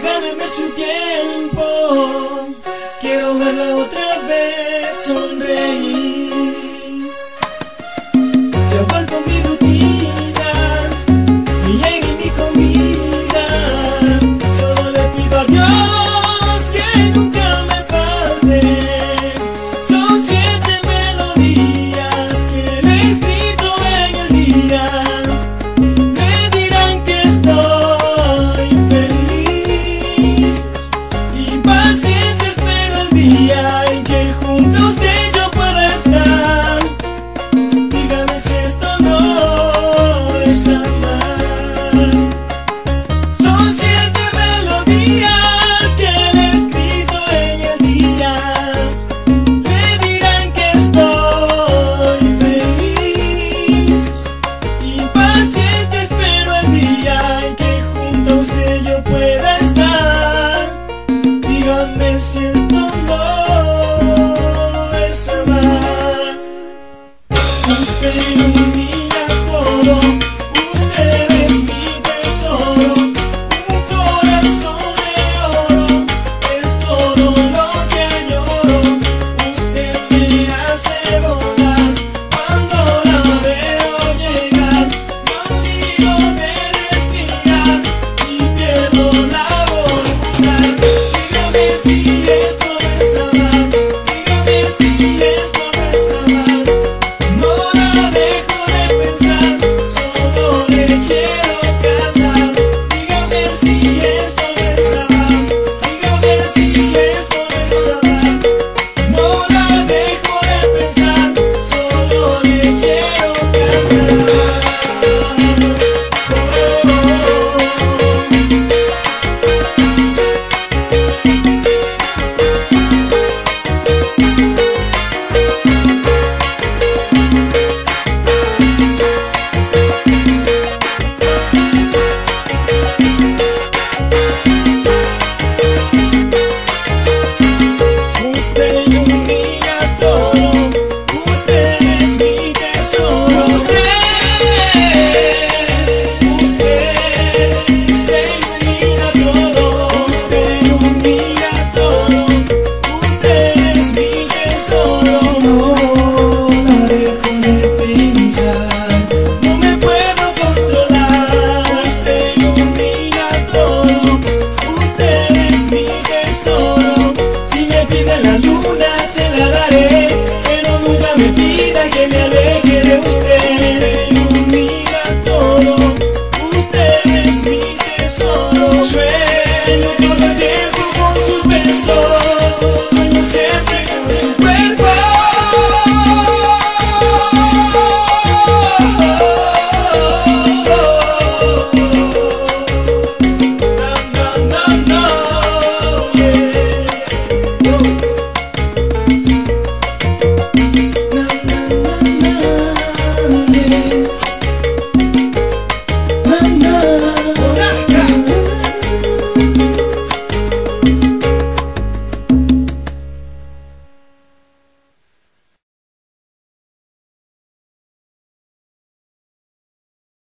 regáleme su tiempo. Quiero verla otra